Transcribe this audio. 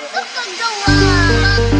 Hey 啊